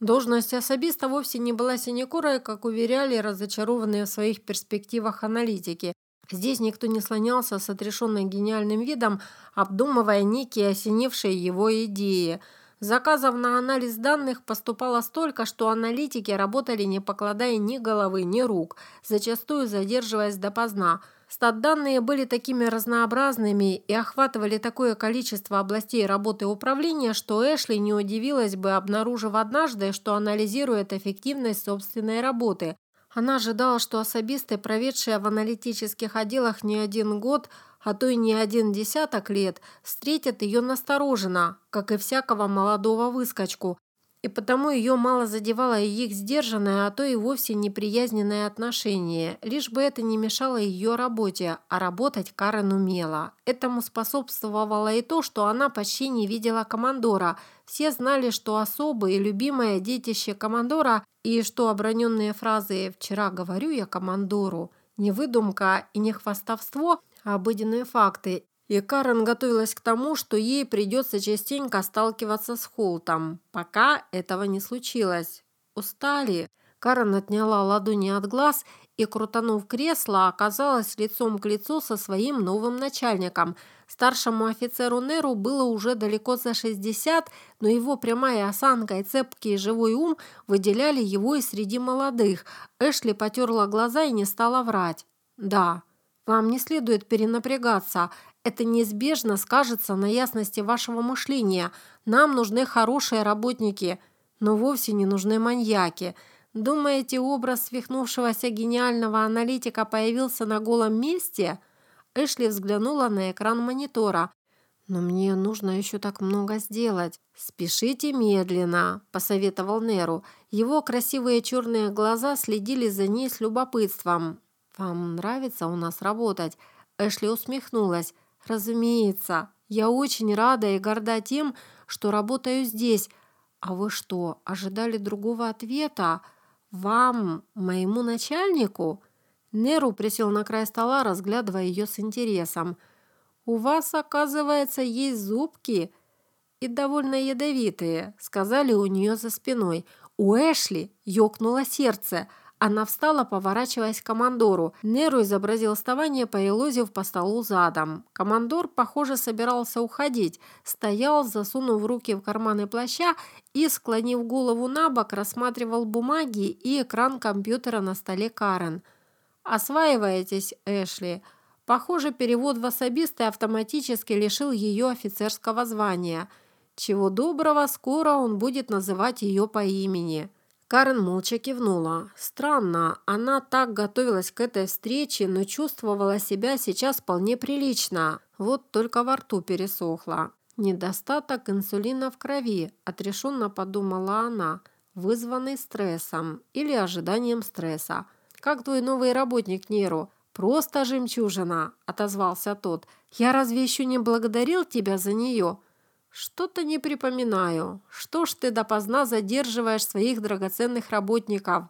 Должность особиста вовсе не была синекурой, как уверяли разочарованные в своих перспективах аналитики. Здесь никто не слонялся с отрешенным гениальным видом, обдумывая некие осенившие его идеи. Заказов на анализ данных поступало столько, что аналитики работали не покладая ни головы, ни рук, зачастую задерживаясь допоздна – Стат-данные были такими разнообразными и охватывали такое количество областей работы управления, что Эшли не удивилась бы, обнаружив однажды, что анализирует эффективность собственной работы. Она ожидала, что особисты, проведшие в аналитических отделах не один год, а то и не один десяток лет, встретят ее настороженно, как и всякого молодого выскочку, и потому ее мало задевало их сдержанное, а то и вовсе неприязненное отношение, лишь бы это не мешало ее работе, а работать Карен умела. Этому способствовало и то, что она почти не видела командора. Все знали, что особое и любимое детище командора, и что оброненные фразы «вчера говорю я командору» не выдумка и не хвастовство, а обыденные факты, и Карен готовилась к тому, что ей придется частенько сталкиваться с Холтом, пока этого не случилось. Устали. Карен отняла ладони от глаз и, крутанув кресло, оказалась лицом к лицу со своим новым начальником. Старшему офицеру Неру было уже далеко за 60, но его прямая осанка и цепкий живой ум выделяли его и среди молодых. Эшли потерла глаза и не стала врать. «Да, вам не следует перенапрягаться. Это неизбежно скажется на ясности вашего мышления. Нам нужны хорошие работники, но вовсе не нужны маньяки. Думаете, образ свихнувшегося гениального аналитика появился на голом месте?» Эшли взглянула на экран монитора. «Но мне нужно еще так много сделать. Спешите медленно», – посоветовал Неру. Его красивые черные глаза следили за ней с любопытством. «Вам нравится у нас работать?» Эшли усмехнулась. «Разумеется, я очень рада и горда тем, что работаю здесь. А вы что, ожидали другого ответа? Вам, моему начальнику?» Неру присел на край стола, разглядывая ее с интересом. «У вас, оказывается, есть зубки?» «И довольно ядовитые», — сказали у нее за спиной. У Эшли ёкнуло сердце — она встала, поворачиваясь к командору. Неру изобразил вставание, поелозив по столу задом. Командор, похоже, собирался уходить. Стоял, засунув руки в карманы плаща и, склонив голову на бок, рассматривал бумаги и экран компьютера на столе Карен. «Осваиваетесь, Эшли?» Похоже, перевод в особисты автоматически лишил ее офицерского звания. Чего доброго, скоро он будет называть ее по имени. Карен молча кивнула. Странно, она так готовилась к этой встрече, но чувствовала себя сейчас вполне прилично. Вот только во рту пересохло. Недостаток инсулина в крови, отрешенно подумала она, вызванный стрессом или ожиданием стресса. «Как твой новый работник Неру?» «Просто жемчужина», – отозвался тот. «Я разве еще не благодарил тебя за нее?» «Что-то не припоминаю. Что ж ты допоздна задерживаешь своих драгоценных работников?»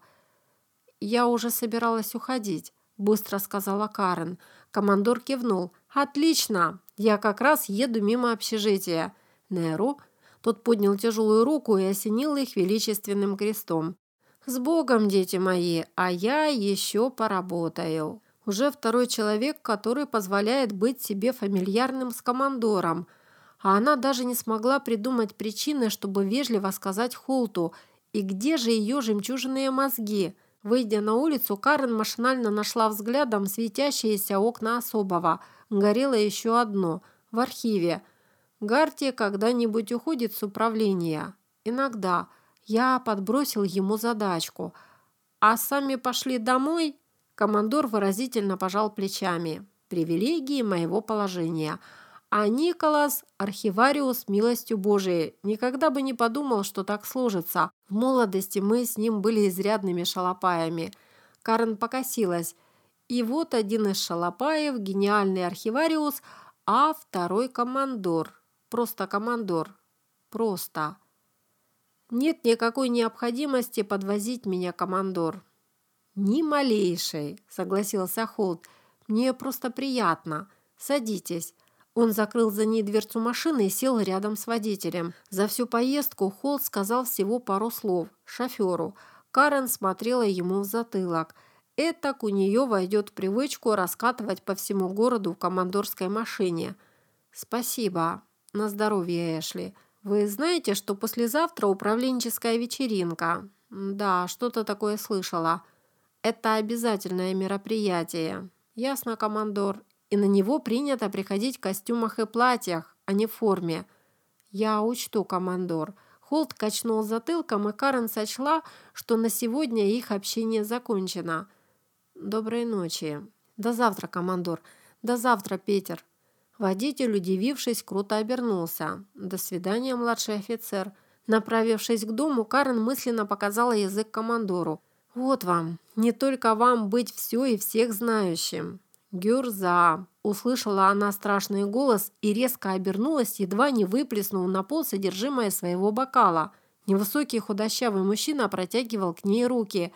«Я уже собиралась уходить», – быстро сказала Карен. Командор кивнул. «Отлично! Я как раз еду мимо общежития». «Неру?» Тот поднял тяжелую руку и осенил их величественным крестом. «С Богом, дети мои, а я еще поработаю». Уже второй человек, который позволяет быть себе фамильярным с командором – а она даже не смогла придумать причины, чтобы вежливо сказать Холту, и где же ее жемчужные мозги? Выйдя на улицу, Карен машинально нашла взглядом светящиеся окна особого. Горело еще одно – в архиве. Гарти когда-нибудь уходит с управления. Иногда. Я подбросил ему задачку. А сами пошли домой? Командор выразительно пожал плечами. Привилегии моего положения – а Николас – архивариус милостью Божией. Никогда бы не подумал, что так сложится. В молодости мы с ним были изрядными шалопаями. Карен покосилась. И вот один из шалопаев – гениальный архивариус, а второй – командор. Просто командор. Просто. Нет никакой необходимости подвозить меня, командор. «Ни малейшей», – согласился Холт. «Мне просто приятно. Садитесь». Он закрыл за ней дверцу машины и сел рядом с водителем. За всю поездку Холт сказал всего пару слов шоферу. Карен смотрела ему в затылок. Этак у нее войдет привычку раскатывать по всему городу в командорской машине. «Спасибо. На здоровье, Эшли. Вы знаете, что послезавтра управленческая вечеринка?» «Да, что-то такое слышала. Это обязательное мероприятие». «Ясно, командор и на него принято приходить в костюмах и платьях, а не в форме. Я учту, командор. Холт качнул затылком, и Карен сочла, что на сегодня их общение закончено. Доброй ночи. До завтра, командор. До завтра, Питер. Водитель, удивившись, круто обернулся. «До свидания, младший офицер». Направившись к дому, Карен мысленно показала язык командору. «Вот вам. Не только вам быть все и всех знающим. «Гюрза!» – услышала она страшный голос и резко обернулась, едва не выплеснув на пол содержимое своего бокала. Невысокий худощавый мужчина протягивал к ней руки.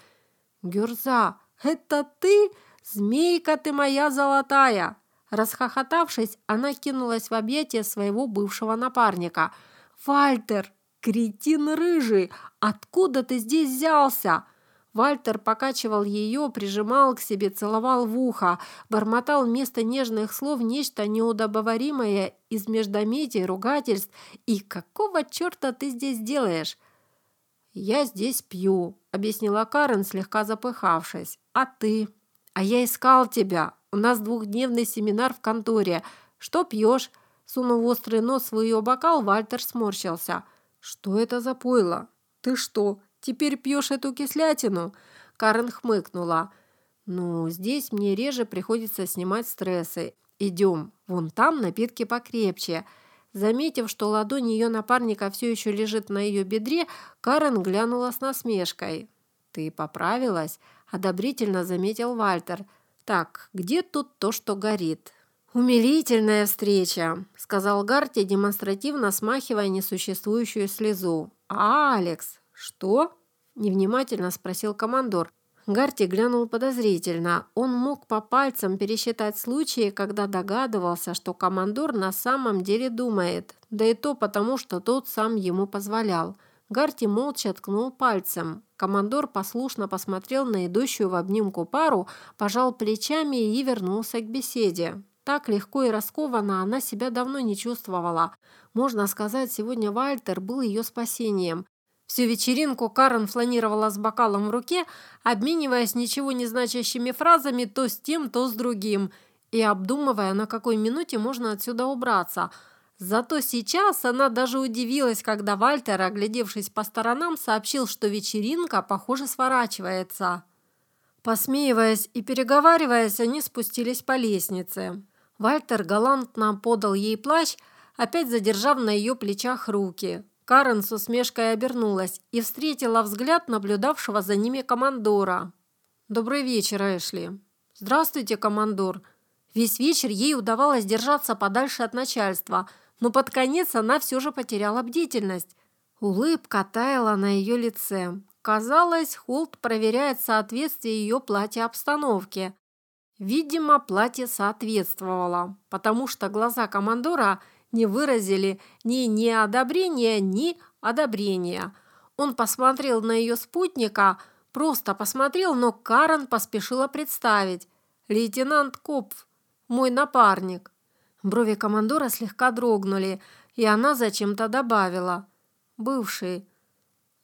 «Гюрза, это ты? Змейка ты моя золотая!» Расхохотавшись, она кинулась в объятия своего бывшего напарника. «Вальтер, кретин рыжий, откуда ты здесь взялся?» Вальтер покачивал ее, прижимал к себе, целовал в ухо, бормотал вместо нежных слов нечто неудобоваримое из междометий, ругательств. «И какого черта ты здесь делаешь?» «Я здесь пью», — объяснила Карен, слегка запыхавшись. «А ты?» «А я искал тебя. У нас двухдневный семинар в конторе. Что пьешь?» Сунув острый нос в ее бокал, Вальтер сморщился. «Что это за пойло? Ты что, Теперь пьешь эту кислятину?» Карен хмыкнула. «Ну, здесь мне реже приходится снимать стрессы. Идем. Вон там напитки покрепче». Заметив, что ладонь ее напарника все еще лежит на ее бедре, Карен глянула с насмешкой. «Ты поправилась?» – одобрительно заметил Вальтер. «Так, где тут то, что горит?» «Умилительная встреча», – сказал Гарти, демонстративно смахивая несуществующую слезу. «А, Алекс, «Что?» – невнимательно спросил командор. Гарти глянул подозрительно. Он мог по пальцам пересчитать случаи, когда догадывался, что командор на самом деле думает, да и то потому, что тот сам ему позволял. Гарти молча ткнул пальцем. Командор послушно посмотрел на идущую в обнимку пару, пожал плечами и вернулся к беседе. Так легко и раскованно она себя давно не чувствовала. Можно сказать, сегодня Вальтер был ее спасением. Всю вечеринку Карен фланировала с бокалом в руке, обмениваясь ничего не значащими фразами то с тем, то с другим, и обдумывая, на какой минуте можно отсюда убраться. Зато сейчас она даже удивилась, когда Вальтер, оглядевшись по сторонам, сообщил, что вечеринка, похоже, сворачивается. Посмеиваясь и переговариваясь, они спустились по лестнице. Вальтер галантно подал ей плащ, опять задержав на ее плечах руки. Карен с усмешкой обернулась и встретила взгляд наблюдавшего за ними командора. «Добрый вечер, Эшли». «Здравствуйте, командор». Весь вечер ей удавалось держаться подальше от начальства, но под конец она все же потеряла бдительность. Улыбка таяла на ее лице. Казалось, Холт проверяет соответствие ее платья обстановке. Видимо, платье соответствовало, потому что глаза командора – не выразили ни неодобрения, ни одобрения. Он посмотрел на ее спутника, просто посмотрел, но Карен поспешила представить. «Лейтенант Копф, мой напарник». Брови командора слегка дрогнули, и она зачем-то добавила. «Бывший».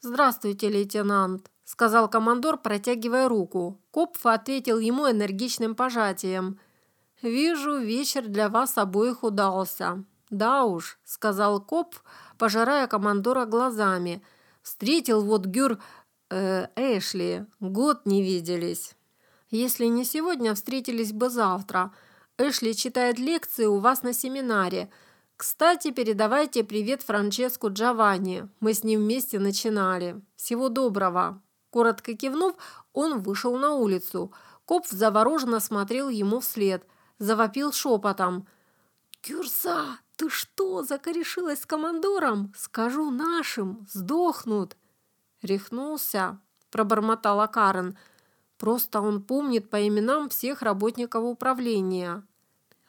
«Здравствуйте, лейтенант», — сказал командор, протягивая руку. Копф ответил ему энергичным пожатием. «Вижу, вечер для вас обоих удался. «Да уж», — сказал коп, пожирая командора глазами. «Встретил вот Гюр... Э, Эшли. Год не виделись. Если не сегодня, встретились бы завтра. Эшли читает лекции у вас на семинаре. Кстати, передавайте привет Франческу Джованни. Мы с ним вместе начинали. Всего доброго». Коротко кивнув, он вышел на улицу. Коп завороженно смотрел ему вслед. Завопил шепотом. «Кюрса, «Ты что, закорешилась с командором? Скажу нашим, сдохнут!» «Рехнулся», – пробормотала Карен. «Просто он помнит по именам всех работников управления».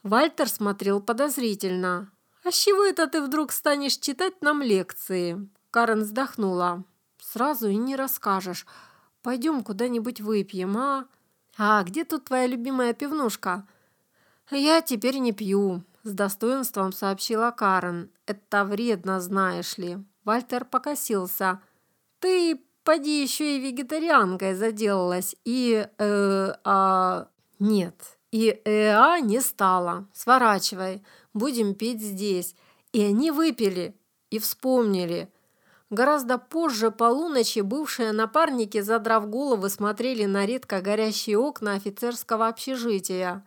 Вальтер смотрел подозрительно. «А с чего это ты вдруг станешь читать нам лекции?» Карен вздохнула. «Сразу и не расскажешь. Пойдем куда-нибудь выпьем, а?» «А где тут твоя любимая пивнушка?» «Я теперь не пью», – с достоинством сообщила Карен. «Это вредно, знаешь ли». Вальтер покосился. «Ты, поди, еще и вегетарианкой заделалась, и... Э, а... Нет, и ЭА не стало. Сворачивай, будем пить здесь». И они выпили и вспомнили – Гораздо позже полуночи бывшие напарники, задрав головы, смотрели на редко горящие окна офицерского общежития.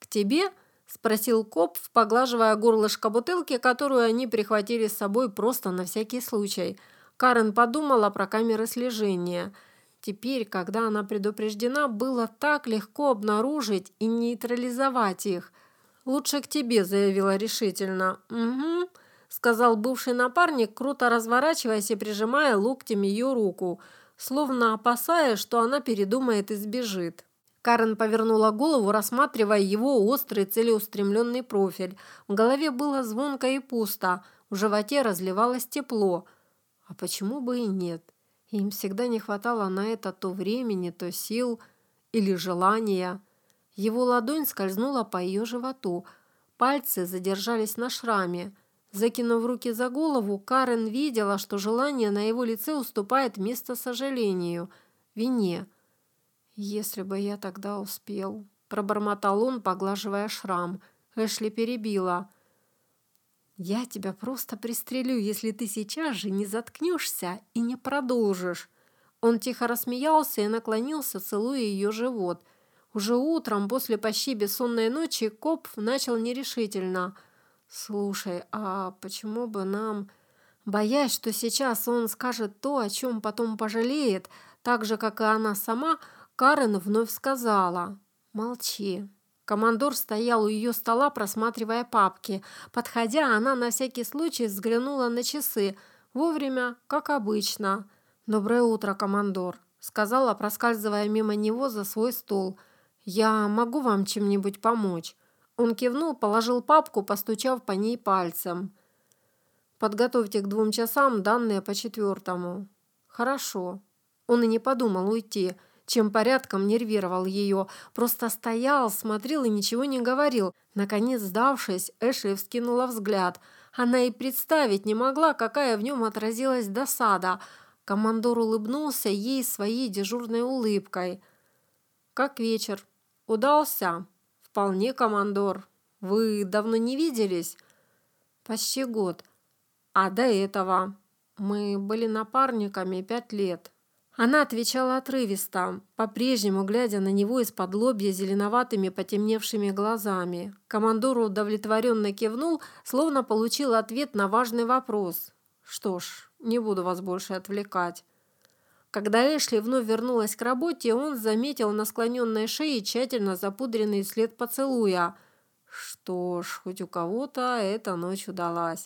«К тебе?» – спросил коп, поглаживая горлышко бутылки, которую они прихватили с собой просто на всякий случай. Карен подумала про камеры слежения. Теперь, когда она предупреждена, было так легко обнаружить и нейтрализовать их. «Лучше к тебе», – заявила решительно. «Угу» сказал бывший напарник, круто разворачиваясь и прижимая локтем ее руку, словно опасаясь, что она передумает и сбежит. Карен повернула голову, рассматривая его острый целеустремленный профиль. В голове было звонко и пусто, в животе разливалось тепло. А почему бы и нет? Им всегда не хватало на это то времени, то сил или желания. Его ладонь скользнула по ее животу. Пальцы задержались на шраме. Закинув руки за голову, Карен видела, что желание на его лице уступает место сожалению, вине. «Если бы я тогда успел», – пробормотал он, поглаживая шрам. Эшли перебила. «Я тебя просто пристрелю, если ты сейчас же не заткнешься и не продолжишь». Он тихо рассмеялся и наклонился, целуя ее живот. Уже утром, после почти бессонной ночи, Коп начал нерешительно – «Слушай, а почему бы нам...» Боясь, что сейчас он скажет то, о чем потом пожалеет, так же, как и она сама, Карен вновь сказала «Молчи». Командор стоял у ее стола, просматривая папки. Подходя, она на всякий случай взглянула на часы. Вовремя, как обычно. «Доброе утро, командор», — сказала, проскальзывая мимо него за свой стол. «Я могу вам чем-нибудь помочь?» Он кивнул, положил папку, постучав по ней пальцем. «Подготовьте к двум часам данные по четвертому». «Хорошо». Он и не подумал уйти, чем порядком нервировал ее. Просто стоял, смотрел и ничего не говорил. Наконец, сдавшись, Эшли вскинула взгляд. Она и представить не могла, какая в нем отразилась досада. Командор улыбнулся ей своей дежурной улыбкой. «Как вечер? Удался?» «Вполне, командор. Вы давно не виделись?» «Почти год. А до этого мы были напарниками пять лет». Она отвечала отрывисто, по-прежнему глядя на него из-под лобья зеленоватыми потемневшими глазами. Командор удовлетворенно кивнул, словно получил ответ на важный вопрос. «Что ж, не буду вас больше отвлекать». Когда Эшли вновь вернулась к работе, он заметил на склоненной шее тщательно запудренный след поцелуя. Что ж, хоть у кого-то эта ночь удалась.